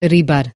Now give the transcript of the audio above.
ribar